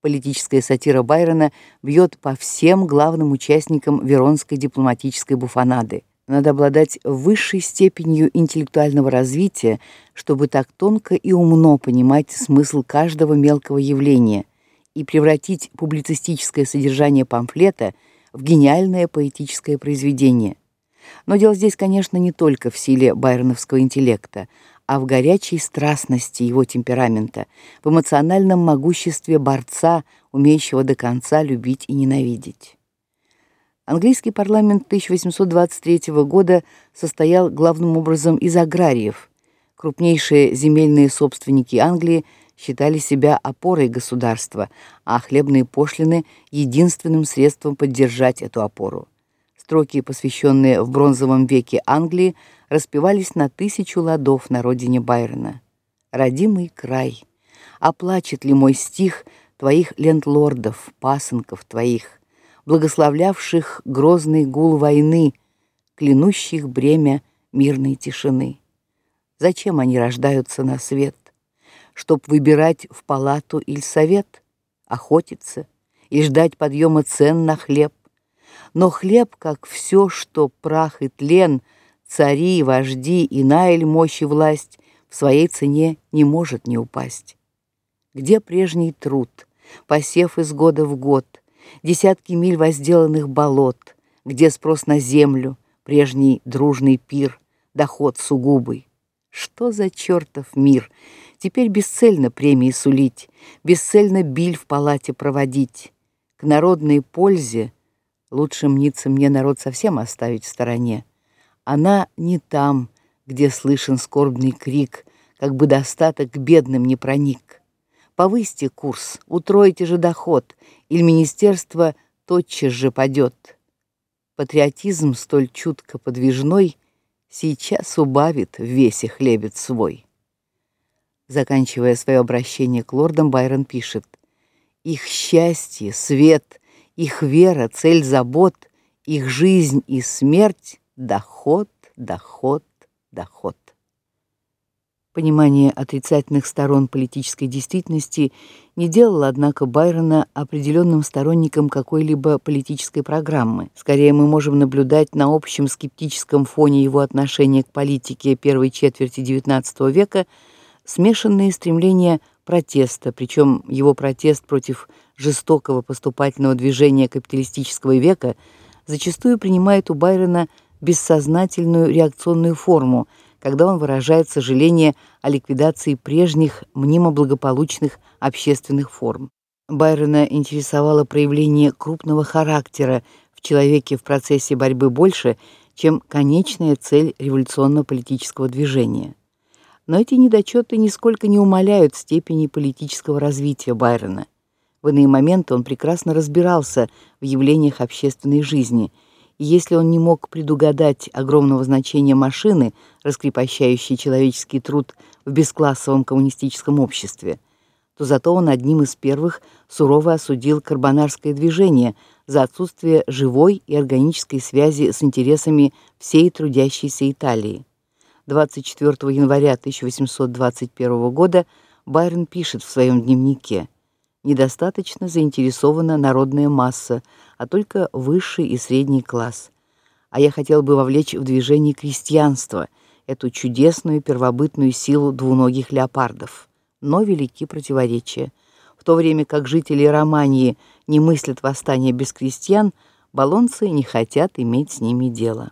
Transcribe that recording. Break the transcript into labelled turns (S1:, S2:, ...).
S1: Политическая сатира Байрона бьет по всем главным участникам Веронской дипломатической буфонады. Надо обладать высшей степенью интеллектуального развития, чтобы так тонко и умно понимать смысл каждого мелкого явления и превратить публицистическое содержание памфлета в гениальное поэтическое произведение. Но дело здесь, конечно, не только в силе байроновского интеллекта, а в горячей страстности его темперамента, в эмоциональном могуществе борца, умеющего до конца любить и ненавидеть. Английский парламент 1823 года состоял главным образом из аграриев. Крупнейшие земельные собственники Англии считали себя опорой государства, а хлебные пошлины единственным средством поддержать эту опору. Строки, посвященные в бронзовом веке Англии, распевались на тысячу ладов на родине Байрона. Родимый край, оплачет ли мой стих твоих лендлордов, пасынков твоих, благословлявших грозный гул войны, клянущих бремя мирной тишины? Зачем они рождаются на свет? Чтоб выбирать в палату или совет, охотиться и ждать подъема цен на хлеб, но хлеб, как все, что прах и тлен, цари, вожди и наиль мощь и власть, в своей цене не может не упасть. Где прежний труд, посев из года в год, десятки миль возделанных болот, где спрос на землю, прежний дружный пир, доход сугубый? Что за чертов мир? Теперь бесцельно премии сулить, бесцельно биль в палате проводить. К народной пользе Лучше мнится мне народ совсем оставить в стороне. Она не там, где слышен скорбный крик, как бы достаток к бедным не проник. Повысьте курс, утройте же доход, или министерство тотчас же падет. Патриотизм столь чутко подвижной сейчас убавит в весе хлебец свой. Заканчивая свое обращение к лордам, Байрон пишет: их счастье, свет их вера, цель забот, их жизнь и смерть доход, доход, доход. Понимание отрицательных сторон политической действительности не делало, однако, Байрона определенным сторонником какой-либо политической программы. Скорее мы можем наблюдать на общем скептическом фоне его отношения к политике первой четверти XIX века смешанные стремления протеста, причем его протест против жестокого поступательного движения капиталистического века зачастую принимает у Байрона бессознательную реакционную форму, когда он выражает сожаление о ликвидации прежних мнимо благополучных общественных форм. Байрона интересовало проявление крупного характера в человеке в процессе борьбы больше, чем конечная цель революционно-политического движения. Но эти недочеты нисколько не умаляют степени политического развития Байрона. В иные моменты он прекрасно разбирался в явлениях общественной жизни, и если он не мог предугадать огромного значения машины, раскрепощающей человеческий труд в бесклассовом коммунистическом обществе, то зато он одним из первых сурово осудил карбонарское движение за отсутствие живой и органической связи с интересами всей трудящейся Италии. 24 января 1821 года Байрон пишет в своем дневнике: недостаточно заинтересована народная масса, а только высший и средний класс. А я хотел бы вовлечь в движение крестьянство, эту чудесную первобытную силу двуногих леопардов. Но велики противоречия. В то время как жители Романии не мыслят восстания без крестьян, балонцы не хотят иметь с ними дело.